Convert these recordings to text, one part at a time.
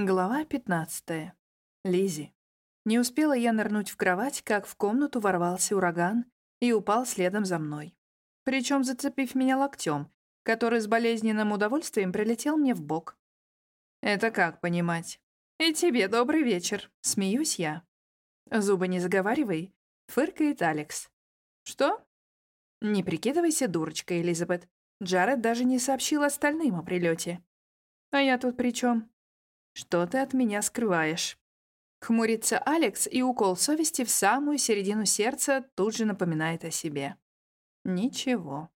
Глава 15. Лизи. Не успела я нырнуть в кровать, как в комнату ворвался ураган и упал следом за мной. Причем зацепив меня локтем, который с болезненным удовольствием прилетел мне в бок. Это как понимать? И тебе добрый вечер, смеюсь я. Зубы не заговаривай, фыркает Алекс. Что? Не прикидывайся дурочкой, Элизабет. Джаред даже не сообщил остальным о прилете. А я тут при чем? Что ты от меня скрываешь?» Хмурится Алекс, и укол совести в самую середину сердца тут же напоминает о себе. Ничего.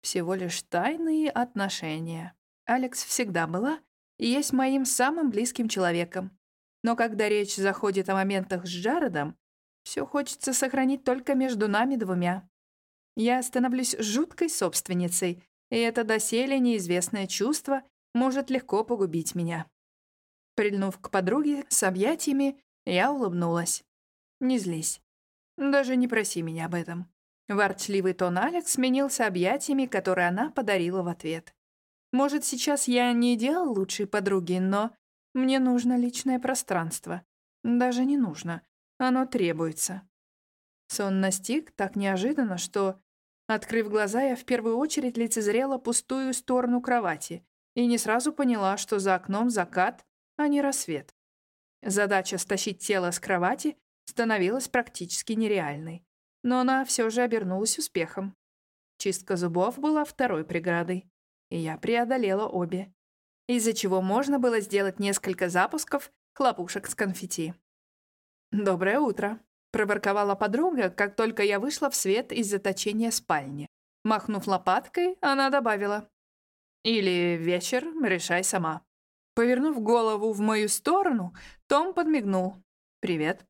Всего лишь тайные отношения. Алекс всегда была и есть моим самым близким человеком. Но когда речь заходит о моментах с Джаредом, все хочется сохранить только между нами двумя. Я становлюсь жуткой собственницей, и это доселе неизвестное чувство может легко погубить меня. Прильнув к подруге с объятиями, я улыбнулась. «Не злись. Даже не проси меня об этом». Ворчливый тон Алекс сменился объятиями, которые она подарила в ответ. «Может, сейчас я не идеал лучшей подруги, но мне нужно личное пространство. Даже не нужно. Оно требуется». Сон настиг так неожиданно, что, открыв глаза, я в первую очередь лицезрела пустую сторону кровати, и не сразу поняла, что за окном закат, а не рассвет. Задача стащить тело с кровати становилась практически нереальной, но она все же обернулась успехом. Чистка зубов была второй преградой, и я преодолела обе, из-за чего можно было сделать несколько запусков хлопушек с конфетти. «Доброе утро», — проворковала подруга, как только я вышла в свет из заточения спальни. Махнув лопаткой, она добавила. Или вечер, решай сама. Повернув голову в мою сторону, Том подмигнул. «Привет».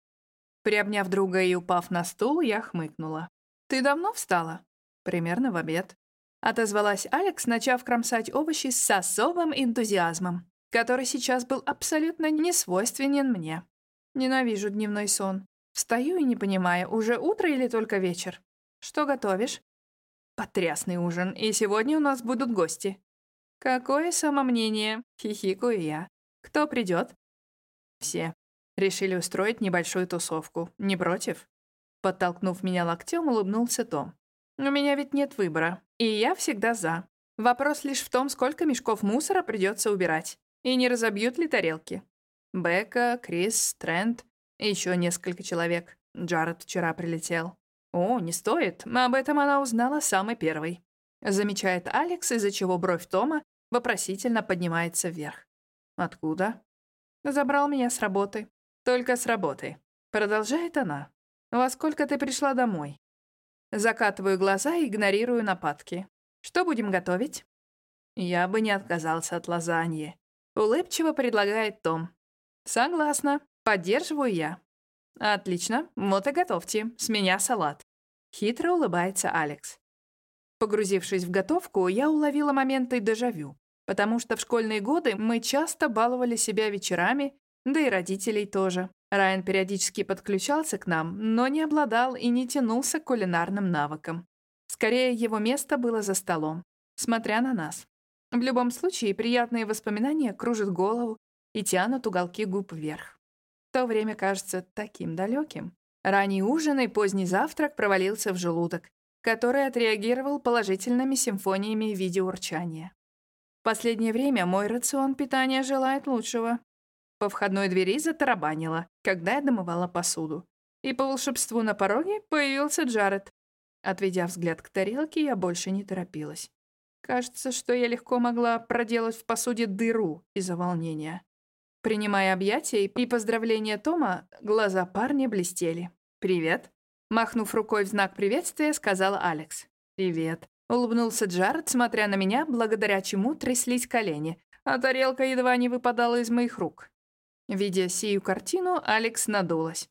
Приобняв друга и упав на стул, я хмыкнула. «Ты давно встала?» «Примерно в обед». Отозвалась Алекс, начав кромсать овощи с особым энтузиазмом, который сейчас был абсолютно не свойственен мне. Ненавижу дневной сон. Встаю и не понимаю, уже утро или только вечер. Что готовишь? Потрясный ужин, и сегодня у нас будут гости. «Какое самомнение!» — хихикаю я. «Кто придет?» «Все. Решили устроить небольшую тусовку. Не против?» Подтолкнув меня локтем, улыбнулся Том. «У меня ведь нет выбора, и я всегда за. Вопрос лишь в том, сколько мешков мусора придется убирать, и не разобьют ли тарелки. Бека, Крис, Трент и еще несколько человек. Джаред вчера прилетел. О, не стоит, об этом она узнала самой первой. Замечает Алекс, из-за чего бровь Тома Вопросительно поднимается вверх. «Откуда?» «Забрал меня с работы». «Только с работы». Продолжает она. «Во сколько ты пришла домой?» Закатываю глаза и игнорирую нападки. «Что будем готовить?» «Я бы не отказался от лазаньи». Улыбчиво предлагает Том. «Согласна. Поддерживаю я». «Отлично. Вот и готовьте. С меня салат». Хитро улыбается Алекс. Погрузившись в готовку, я уловила моменты дежавю потому что в школьные годы мы часто баловали себя вечерами, да и родителей тоже. Райан периодически подключался к нам, но не обладал и не тянулся к кулинарным навыкам. Скорее, его место было за столом, смотря на нас. В любом случае, приятные воспоминания кружат голову и тянут уголки губ вверх. То время кажется таким далеким. Ранний ужин и поздний завтрак провалился в желудок, который отреагировал положительными симфониями в виде урчания. Последнее время мой рацион питания желает лучшего. По входной двери затарабанило, когда я домывала посуду. И по волшебству на пороге появился Джаред. Отведя взгляд к тарелке, я больше не торопилась. Кажется, что я легко могла проделать в посуде дыру из-за волнения. Принимая объятия и поздравления Тома, глаза парня блестели. «Привет», — махнув рукой в знак приветствия, сказала Алекс. «Привет», Улыбнулся Джаред, смотря на меня, благодаря чему тряслись колени, а тарелка едва не выпадала из моих рук. Видя сию картину, Алекс надулась.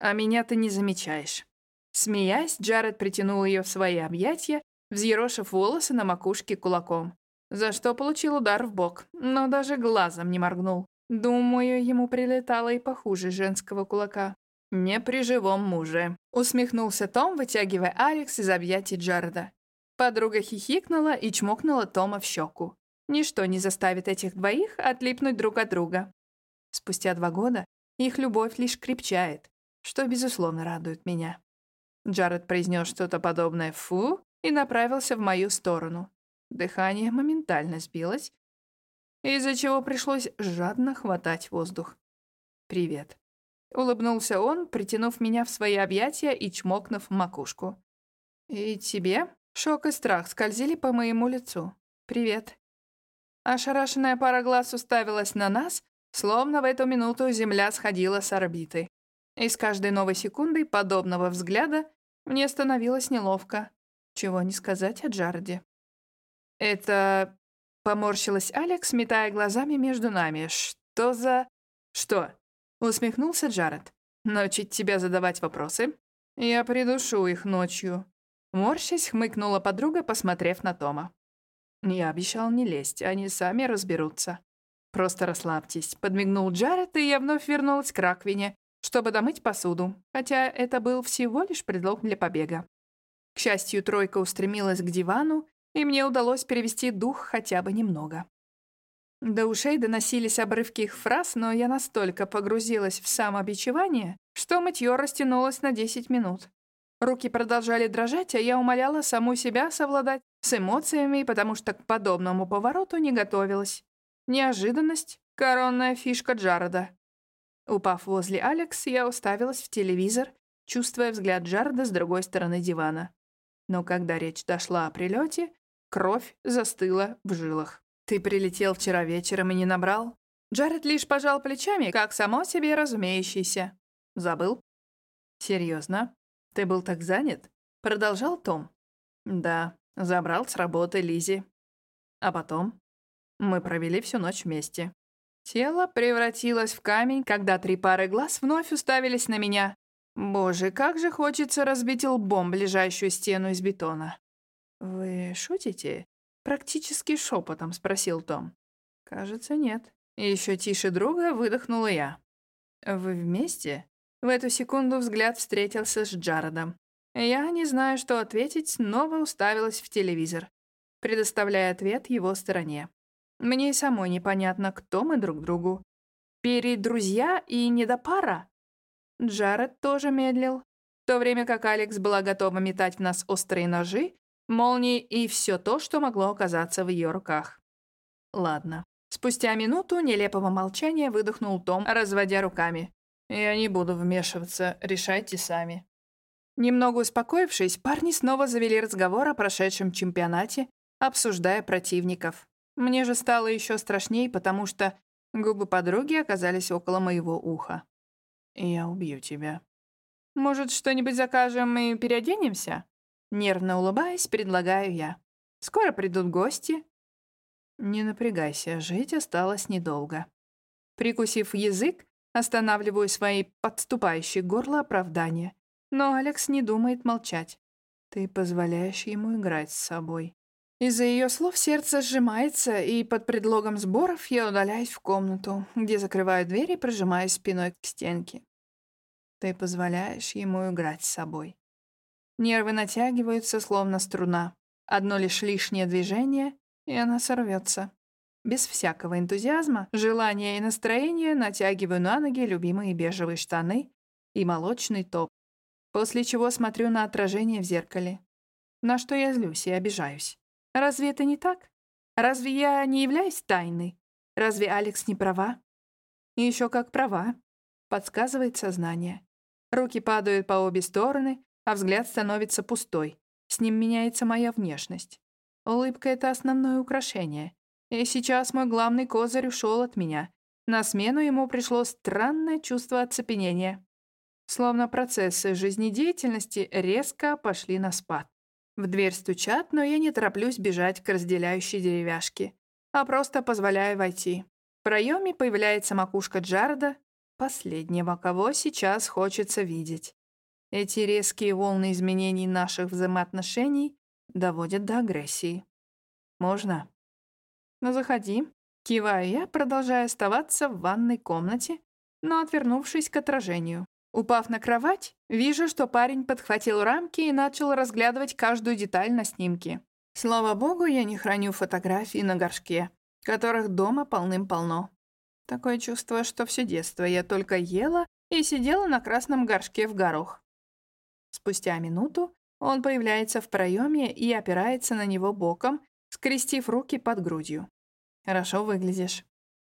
«А меня ты не замечаешь». Смеясь, Джаред притянул ее в свои объятия, взъерошив волосы на макушке кулаком, за что получил удар в бок, но даже глазом не моргнул. Думаю, ему прилетало и похуже женского кулака. «Не при живом муже», — усмехнулся Том, вытягивая Алекс из объятий Джареда. Подруга хихикнула и чмокнула Тома в щеку. Ничто не заставит этих двоих отлипнуть друг от друга. Спустя два года их любовь лишь крепчает, что, безусловно, радует меня. Джаред произнес что-то подобное «фу» и направился в мою сторону. Дыхание моментально сбилось, из-за чего пришлось жадно хватать воздух. «Привет». Улыбнулся он, притянув меня в свои объятия и чмокнув макушку. «И тебе?» Шок и страх скользили по моему лицу. «Привет». Ошарашенная пара глаз уставилась на нас, словно в эту минуту Земля сходила с орбиты. И с каждой новой секундой подобного взгляда мне становилось неловко. Чего не сказать о Джареде. «Это...» — поморщилась Алекс, метая глазами между нами. «Что за...» «Что?» — усмехнулся Джаред. «Научить тебя задавать вопросы?» «Я придушу их ночью». Морщась, хмыкнула подруга, посмотрев на Тома. «Я обещал не лезть, они сами разберутся». «Просто расслабьтесь», — подмигнул Джаред, и я вновь вернулась к раковине, чтобы домыть посуду, хотя это был всего лишь предлог для побега. К счастью, тройка устремилась к дивану, и мне удалось перевести дух хотя бы немного. До ушей доносились обрывки их фраз, но я настолько погрузилась в самобичевание, что мытье растянулось на 10 минут. Руки продолжали дрожать, а я умоляла саму себя совладать с эмоциями, потому что к подобному повороту не готовилась. Неожиданность — коронная фишка Джареда. Упав возле Алекс, я уставилась в телевизор, чувствуя взгляд Джареда с другой стороны дивана. Но когда речь дошла о прилете, кровь застыла в жилах. «Ты прилетел вчера вечером и не набрал?» Джаред лишь пожал плечами, как само себе разумеющийся. «Забыл?» «Серьезно? Ты был так занят?» Продолжал Том. «Да, забрал с работы Лизи. А потом?» Мы провели всю ночь вместе. Тело превратилось в камень, когда три пары глаз вновь уставились на меня. Боже, как же хочется разбить лбом ближайшую стену из бетона. «Вы шутите?» Практически шепотом спросил Том. «Кажется, нет». Еще тише друга выдохнула я. «Вы вместе?» В эту секунду взгляд встретился с Джаредом. Я, не знаю, что ответить, снова уставилась в телевизор, предоставляя ответ его стороне. Мне и самой непонятно, кто мы друг другу. Перед друзья и недопара? Джаред тоже медлил, в то время как Алекс была готова метать в нас острые ножи, молнии и все то, что могло оказаться в ее руках. Ладно. Спустя минуту нелепого молчания выдохнул Том, разводя руками. «Я не буду вмешиваться, решайте сами». Немного успокоившись, парни снова завели разговор о прошедшем чемпионате, обсуждая противников. Мне же стало еще страшней, потому что губы подруги оказались около моего уха. «Я убью тебя». «Может, что-нибудь закажем и переоденемся?» Нервно улыбаясь, предлагаю я. «Скоро придут гости». «Не напрягайся, жить осталось недолго». Прикусив язык, останавливаю свои подступающие горло оправдания. Но Алекс не думает молчать. «Ты позволяешь ему играть с собой». Из-за ее слов сердце сжимается, и под предлогом сборов я удаляюсь в комнату, где закрываю дверь и прижимаюсь спиной к стенке. Ты позволяешь ему играть с собой. Нервы натягиваются, словно струна. Одно лишь лишнее движение, и она сорвется. Без всякого энтузиазма, желания и настроения натягиваю на ноги любимые бежевые штаны и молочный топ, после чего смотрю на отражение в зеркале. На что я злюсь и обижаюсь. Разве это не так? Разве я не являюсь тайной? Разве Алекс не права? И еще как права, подсказывает сознание. Руки падают по обе стороны, а взгляд становится пустой. С ним меняется моя внешность. Улыбка — это основное украшение. И сейчас мой главный козырь ушел от меня. На смену ему пришло странное чувство оцепенения. Словно процессы жизнедеятельности резко пошли на спад. В дверь стучат, но я не тороплюсь бежать к разделяющей деревяшке, а просто позволяю войти. В проеме появляется макушка Джареда, последнего, кого сейчас хочется видеть. Эти резкие волны изменений наших взаимоотношений доводят до агрессии. «Можно?» «Ну, заходи». Киваю я, продолжая оставаться в ванной комнате, но отвернувшись к отражению. Упав на кровать, вижу, что парень подхватил рамки и начал разглядывать каждую деталь на снимке. Слава богу, я не храню фотографии на горшке, которых дома полным-полно. Такое чувство, что все детство я только ела и сидела на красном горшке в горох. Спустя минуту он появляется в проеме и опирается на него боком, скрестив руки под грудью. «Хорошо выглядишь».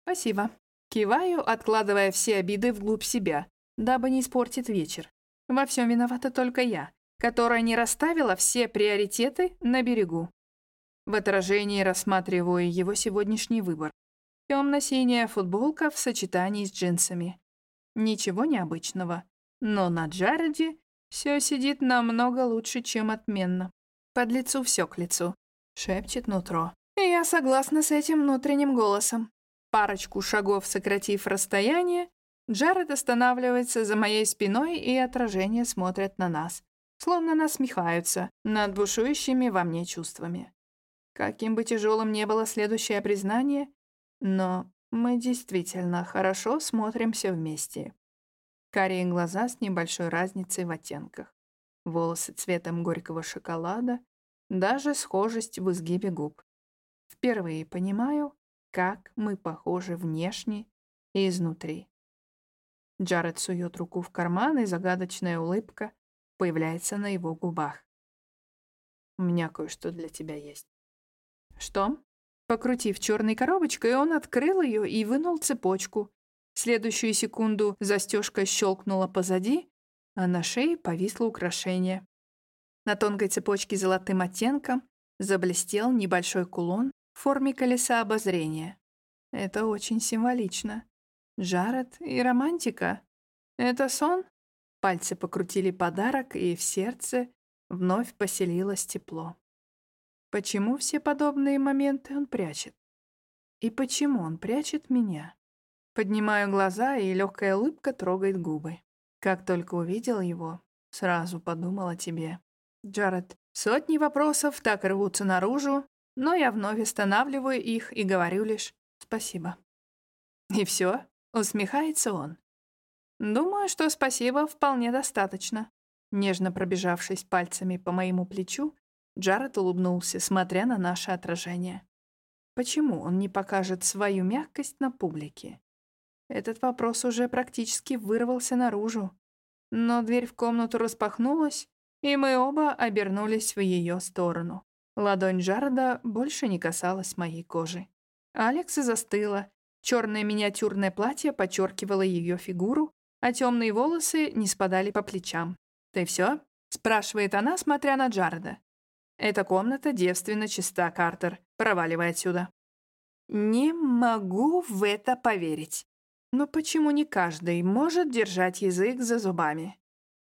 «Спасибо». Киваю, откладывая все обиды вглубь себя, дабы не испортить вечер. Во всем виновата только я, которая не расставила все приоритеты на берегу. В отражении рассматриваю его сегодняшний выбор. Темно-синяя футболка в сочетании с джинсами. Ничего необычного. Но на Джареде все сидит намного лучше, чем отменно. Под лицу все к лицу. Шепчет нутро. Я согласна с этим внутренним голосом. Парочку шагов сократив расстояние, Джаред останавливается за моей спиной, и отражение смотрят на нас, словно насмехаются над бушующими во мне чувствами. Каким бы тяжелым ни было следующее признание, но мы действительно хорошо смотримся вместе. Карие глаза с небольшой разницей в оттенках. Волосы цветом горького шоколада, даже схожесть в изгибе губ. Впервые понимаю, как мы похожи внешне и изнутри. Джаред сует руку в карман, и загадочная улыбка появляется на его губах. «У меня кое-что для тебя есть». «Что?» Покрутив черной коробочкой, он открыл ее и вынул цепочку. В следующую секунду застежка щелкнула позади, а на шее повисло украшение. На тонкой цепочке золотым оттенком заблестел небольшой кулон в форме колеса обозрения. Это очень символично. Джаред и романтика. Это сон? Пальцы покрутили подарок, и в сердце вновь поселилось тепло. Почему все подобные моменты он прячет? И почему он прячет меня? Поднимаю глаза, и легкая улыбка трогает губы. Как только увидел его, сразу подумал о тебе. Джаред, сотни вопросов так рвутся наружу, но я вновь останавливаю их и говорю лишь «спасибо». И все? Усмехается он. Думаю, что спасибо вполне достаточно. Нежно пробежавшись пальцами по моему плечу, Джаред улыбнулся, смотря на наше отражение. Почему он не покажет свою мягкость на публике? Этот вопрос уже практически вырвался наружу. Но дверь в комнату распахнулась, и мы оба обернулись в ее сторону. Ладонь Джареда больше не касалась моей кожи. Алекс застыла, Черное миниатюрное платье подчеркивало ее фигуру, а темные волосы не спадали по плечам. «Ты все?» — спрашивает она, смотря на Джареда. «Эта комната девственно чиста, Картер. Проваливай отсюда». «Не могу в это поверить. Но почему не каждый может держать язык за зубами?»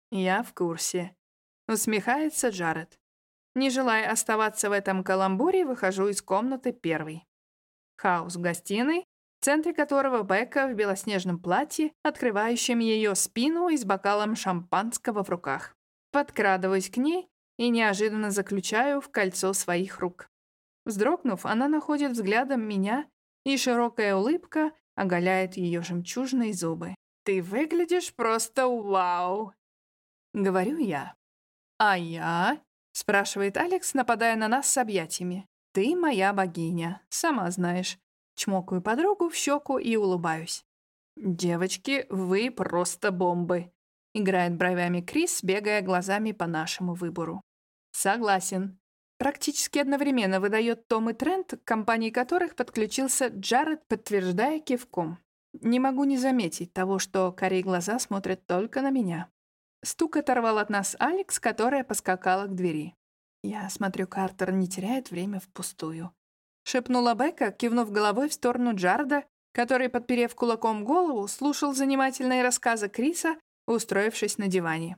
«Я в курсе», — усмехается Джаред. Не желая оставаться в этом каламбуре, выхожу из комнаты первый. Хаос в гостиной, в центре которого Бекка в белоснежном платье, открывающем ее спину и с бокалом шампанского в руках. Подкрадываюсь к ней и неожиданно заключаю в кольцо своих рук. Вздрогнув, она находит взглядом меня, и широкая улыбка оголяет ее жемчужные зубы. «Ты выглядишь просто вау!» — говорю я. «А я?» — спрашивает Алекс, нападая на нас с объятиями. «Ты моя богиня, сама знаешь. Чмокаю подругу в щеку и улыбаюсь. «Девочки, вы просто бомбы», — играет бровями Крис, бегая глазами по нашему выбору. «Согласен». Практически одновременно выдает Том и Трент, к компании которых подключился Джаред, подтверждая кивком. Не могу не заметить того, что корей глаза смотрят только на меня. Стук оторвал от нас Алекс, которая поскакала к двери. Я смотрю, Картер не теряет время впустую. — шепнула Бека, кивнув головой в сторону Джарда, который, подперев кулаком голову, слушал занимательные рассказы Криса, устроившись на диване.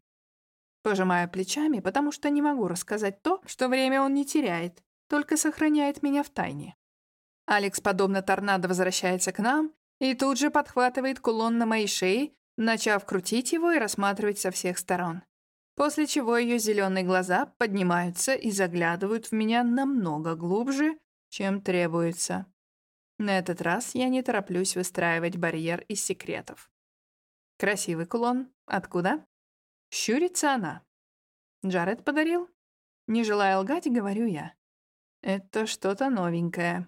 Пожимая плечами, потому что не могу рассказать то, что время он не теряет, только сохраняет меня в тайне. Алекс, подобно торнадо, возвращается к нам и тут же подхватывает кулон на моей шее, начав крутить его и рассматривать со всех сторон. После чего ее зеленые глаза поднимаются и заглядывают в меня намного глубже, чем требуется. На этот раз я не тороплюсь выстраивать барьер из секретов. Красивый кулон. Откуда? Щурится она. Джаред подарил? Не желая лгать, говорю я. Это что-то новенькое.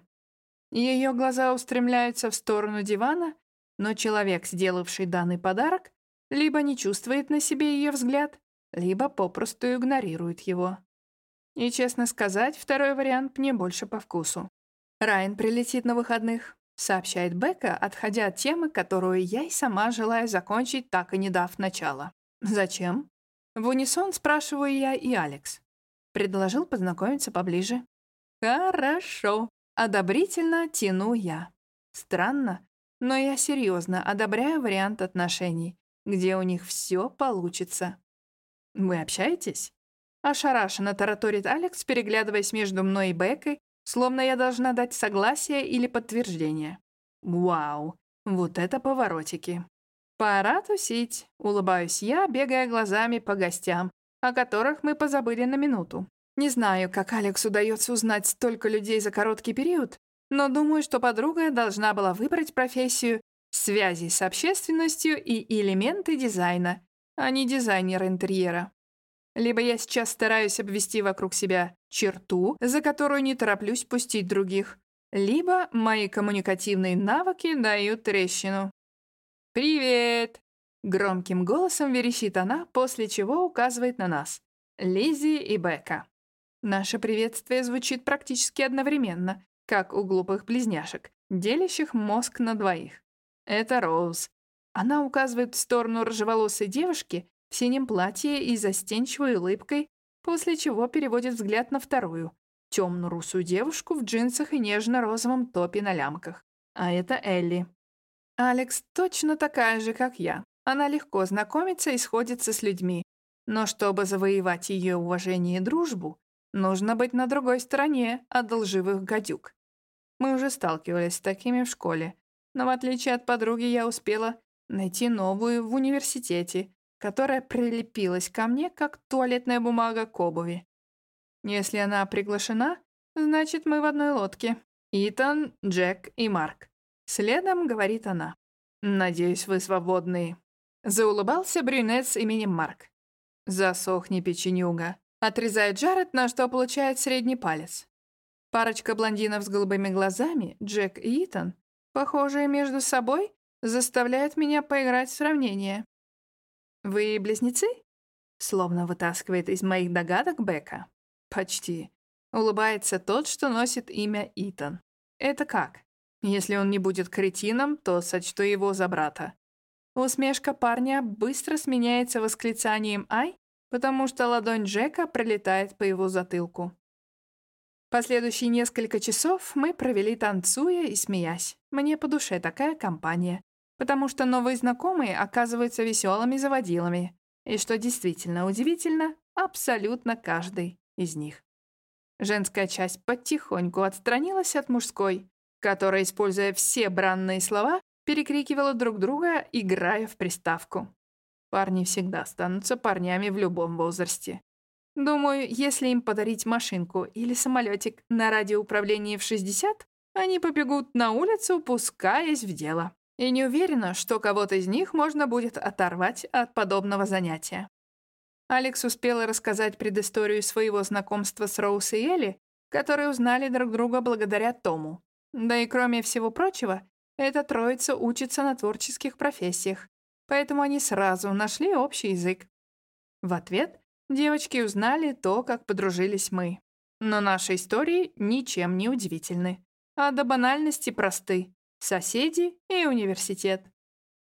Ее глаза устремляются в сторону дивана, но человек, сделавший данный подарок, либо не чувствует на себе ее взгляд, либо попросту игнорирует его. И, честно сказать, второй вариант мне больше по вкусу. Райан прилетит на выходных, сообщает Бека, отходя от темы, которую я и сама желаю закончить, так и не дав начала. Зачем? В унисон спрашиваю я и Алекс. Предложил познакомиться поближе. Хорошо. Одобрительно тяну я. Странно, но я серьезно одобряю вариант отношений, где у них все получится. Вы общаетесь? Ошарашенно тараторит Алекс, переглядываясь между мной и Бекой, словно я должна дать согласие или подтверждение. Вау, вот это поворотики. Пора тусить, улыбаюсь я, бегая глазами по гостям, о которых мы позабыли на минуту. Не знаю, как Алекс удается узнать столько людей за короткий период, но думаю, что подруга должна была выбрать профессию связи с общественностью и элементы дизайна, а не дизайнер интерьера. Либо я сейчас стараюсь обвести вокруг себя черту, за которую не тороплюсь пустить других, либо мои коммуникативные навыки дают трещину. «Привет!» — громким голосом верещит она, после чего указывает на нас. Лизи и Бека. Наше приветствие звучит практически одновременно, как у глупых близняшек, делящих мозг на двоих. Это Роуз. Она указывает в сторону рыжеволосой девушки в синем платье и застенчивой улыбкой, после чего переводит взгляд на вторую, темную русую девушку в джинсах и нежно-розовом топе на лямках. А это Элли. Алекс точно такая же, как я. Она легко знакомится и сходится с людьми. Но чтобы завоевать ее уважение и дружбу, нужно быть на другой стороне от лживых гадюк. Мы уже сталкивались с такими в школе, но в отличие от подруги я успела найти новую в университете, которая прилепилась ко мне, как туалетная бумага к обуви. Если она приглашена, значит, мы в одной лодке. Итан, Джек и Марк. Следом говорит она. «Надеюсь, вы свободны». Заулыбался брюнет с именем Марк. «Засохни, печенюга». Отрезает Джаред, на что получает средний палец. Парочка блондинов с голубыми глазами, Джек и Итан, похожие между собой, заставляют меня поиграть в сравнение. «Вы близнецы?» Словно вытаскивает из моих догадок Бека. «Почти». Улыбается тот, что носит имя Итан. «Это как? Если он не будет кретином, то сочту его за брата». Усмешка парня быстро сменяется восклицанием «Ай», потому что ладонь Джека пролетает по его затылку. Последующие несколько часов мы провели танцуя и смеясь. Мне по душе такая компания потому что новые знакомые оказываются веселыми заводилами, и что действительно удивительно, абсолютно каждый из них. Женская часть потихоньку отстранилась от мужской, которая, используя все бранные слова, перекрикивала друг друга, играя в приставку. Парни всегда останутся парнями в любом возрасте. Думаю, если им подарить машинку или самолетик на радиоуправлении в 60, они побегут на улицу, пускаясь в дело. И не уверена, что кого-то из них можно будет оторвать от подобного занятия. Алекс успела рассказать предысторию своего знакомства с Роуз и Элли, которые узнали друг друга благодаря Тому. Да и кроме всего прочего, эта троица учится на творческих профессиях, поэтому они сразу нашли общий язык. В ответ девочки узнали то, как подружились мы. Но наши истории ничем не удивительны, а до банальности просты соседи и университет.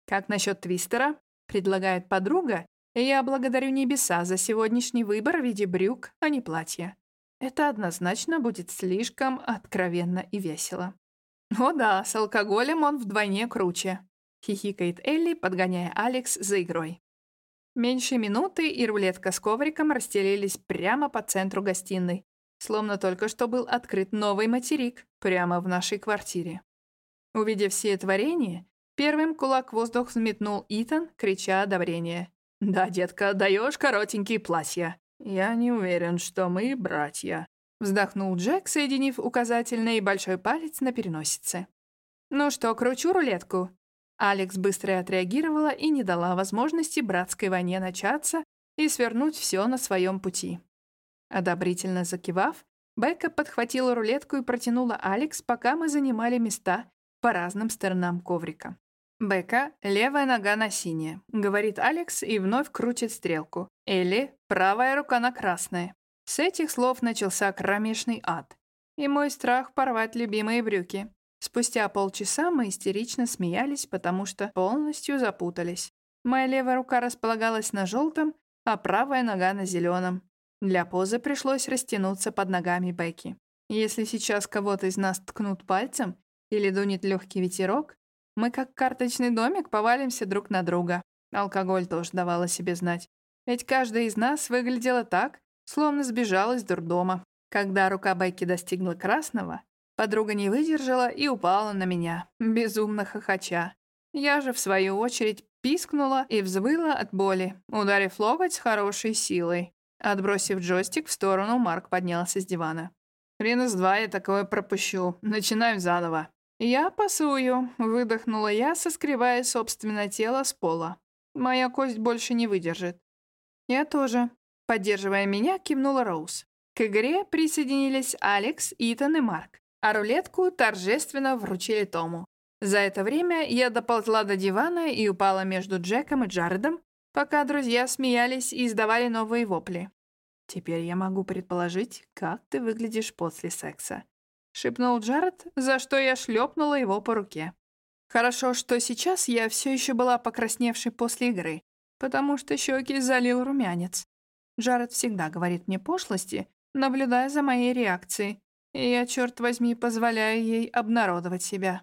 Как насчет твистера? Предлагает подруга, я благодарю небеса за сегодняшний выбор в виде брюк, а не платья. Это однозначно будет слишком откровенно и весело. О да, с алкоголем он вдвойне круче. Хихикает Элли, подгоняя Алекс за игрой. Меньше минуты, и рулетка с ковриком расстелились прямо по центру гостиной, словно только что был открыт новый материк прямо в нашей квартире. Увидев все творения, первым кулак в воздух взметнул Итан, крича одобрение. «Да, детка, даешь коротенькие платья». «Я не уверен, что мы братья», — вздохнул Джек, соединив указательный и большой палец на переносице. «Ну что, кручу рулетку?» Алекс быстро отреагировала и не дала возможности братской войне начаться и свернуть все на своем пути. Одобрительно закивав, Бекка подхватила рулетку и протянула Алекс, пока мы занимали места по разным сторонам коврика. «Бекка, левая нога на синее», — говорит Алекс и вновь крутит стрелку. «Элли, правая рука на красное». С этих слов начался кромешный ад. И мой страх порвать любимые брюки. Спустя полчаса мы истерично смеялись, потому что полностью запутались. Моя левая рука располагалась на желтом, а правая нога на зеленом. Для позы пришлось растянуться под ногами Бекки. Если сейчас кого-то из нас ткнут пальцем или дунет легкий ветерок, мы как карточный домик повалимся друг на друга. Алкоголь тоже давал о себе знать. Ведь каждая из нас выглядела так, словно сбежала из дурдома. Когда рука Бекки достигла красного, подруга не выдержала и упала на меня, безумно хохоча. Я же, в свою очередь, пискнула и взвыла от боли, ударив локоть с хорошей силой. Отбросив джойстик в сторону, Марк поднялся с дивана. «Хрен из два я такое пропущу. Начинаем заново». «Я пасую», — выдохнула я, соскребая собственное тело с пола. «Моя кость больше не выдержит». «Я тоже», — поддерживая меня, кивнула Роуз. К игре присоединились Алекс, Итан и Марк, а рулетку торжественно вручили Тому. За это время я доползла до дивана и упала между Джеком и Джаредом, пока друзья смеялись и издавали новые вопли. «Теперь я могу предположить, как ты выглядишь после секса», — шепнул Джаред, за что я шлепнула его по руке. Хорошо, что сейчас я все еще была покрасневшей после игры, потому что щеки залил румянец. Джаред всегда говорит мне пошлости, наблюдая за моей реакцией, и я, черт возьми, позволяю ей обнародовать себя.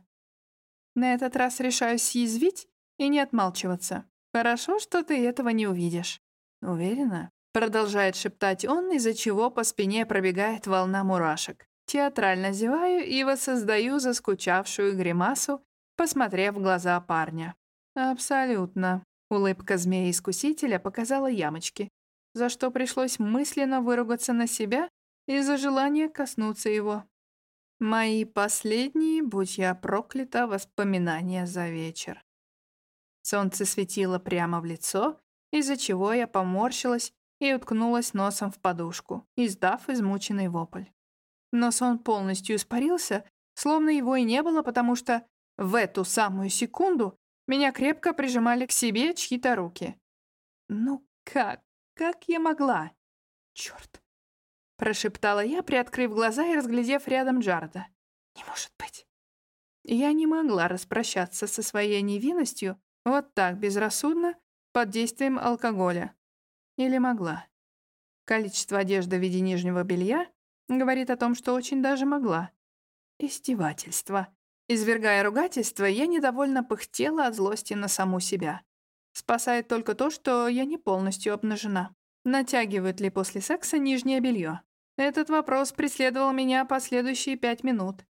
На этот раз решаю съязвить и не отмалчиваться. Хорошо, что ты этого не увидишь. Уверена? Продолжает шептать он, из-за чего по спине пробегает волна мурашек. Театрально зеваю и воссоздаю заскучавшую гримасу, посмотрев в глаза парня. Абсолютно. Улыбка змеи-искусителя показала ямочки, за что пришлось мысленно выругаться на себя из-за желания коснуться его. Мои последние, будь я проклята, воспоминания за вечер. Солнце светило прямо в лицо, из-за чего я поморщилась и уткнулась носом в подушку, издав измученный вопль. Но сон полностью испарился, словно его и не было, потому что в эту самую секунду меня крепко прижимали к себе чьи-то руки. Ну как? Как я могла? Черт, Прошептала я, приоткрыв глаза и разглядев рядом Джарда. «Не может быть». Я не могла распрощаться со своей невинностью вот так, безрассудно, под действием алкоголя. Или могла. Количество одежды в виде нижнего белья говорит о том, что очень даже могла. Издевательство. Извергая ругательство, я недовольно пыхтела от злости на саму себя. Спасает только то, что я не полностью обнажена. Натягивают ли после секса нижнее белье? Этот вопрос преследовал меня последующие пять минут.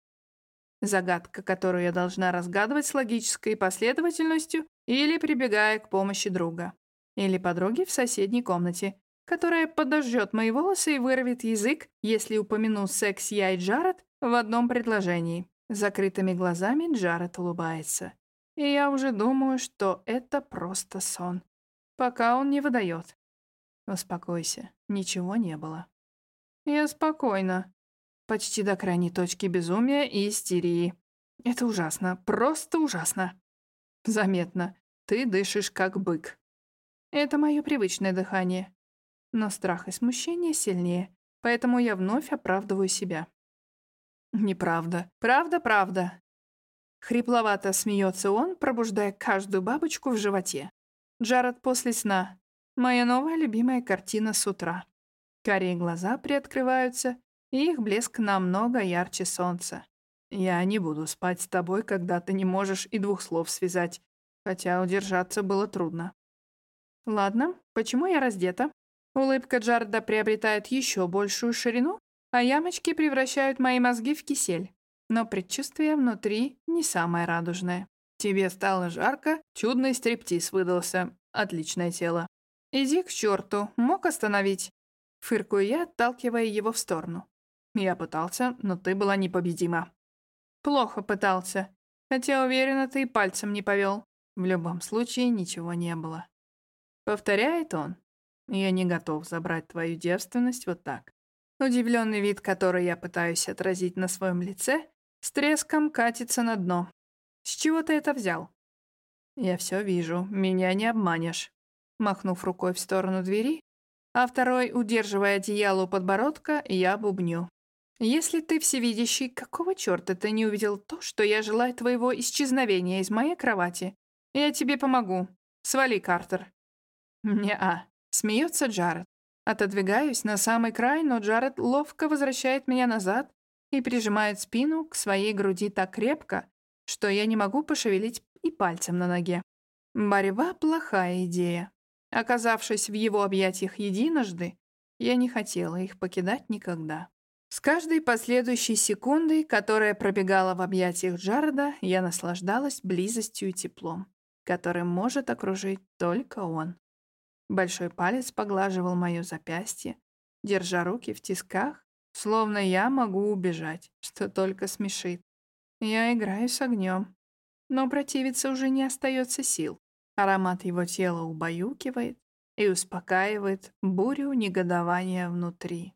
Загадка, которую я должна разгадывать с логической последовательностью или прибегая к помощи друга. Или подруги в соседней комнате, которая подожжет мои волосы и вырвет язык, если упомяну секс я и Джаред в одном предложении. Закрытыми глазами Джаред улыбается. И я уже думаю, что это просто сон. Пока он не выдает. Успокойся, ничего не было. Я спокойно. Почти до крайней точки безумия и истерии. Это ужасно, просто ужасно. Заметно, ты дышишь как бык. Это мое привычное дыхание. Но страх и смущение сильнее, поэтому я вновь оправдываю себя. Неправда. Правда, правда. Хрипловато смеется он, пробуждая каждую бабочку в животе. Джаред после сна. Моя новая любимая картина с утра. Карие глаза приоткрываются, и их блеск намного ярче солнца. Я не буду спать с тобой, когда ты не можешь и двух слов связать, хотя удержаться было трудно. Ладно, почему я раздета? Улыбка Джарда приобретает еще большую ширину, а ямочки превращают мои мозги в кисель. Но предчувствие внутри не самое радужное. Тебе стало жарко, чудный стриптиз выдался. Отличное тело. Иди к черту, мог остановить? Фыркую я, отталкивая его в сторону. Я пытался, но ты была непобедима. Плохо пытался. Хотя, уверена, ты и пальцем не повел. В любом случае, ничего не было. Повторяет он. Я не готов забрать твою девственность вот так. Удивленный вид, который я пытаюсь отразить на своем лице, с треском катится на дно. С чего ты это взял? Я все вижу, меня не обманешь. Махнув рукой в сторону двери, а второй, удерживая одеяло подбородка, я бубню. «Если ты всевидящий, какого черта ты не увидел то, что я желаю твоего исчезновения из моей кровати? Я тебе помогу. Свали, Картер». «Не-а», — смеется Джаред. Отодвигаюсь на самый край, но Джаред ловко возвращает меня назад и прижимает спину к своей груди так крепко, что я не могу пошевелить и пальцем на ноге. Борьба — плохая идея. Оказавшись в его объятиях единожды, я не хотела их покидать никогда. С каждой последующей секундой, которая пробегала в объятиях Джареда, я наслаждалась близостью и теплом, которым может окружить только он. Большой палец поглаживал мое запястье, держа руки в тисках, словно я могу убежать, что только смешит. Я играю с огнем, но противиться уже не остается сил. Аромат его тела убаюкивает и успокаивает бурю негодования внутри.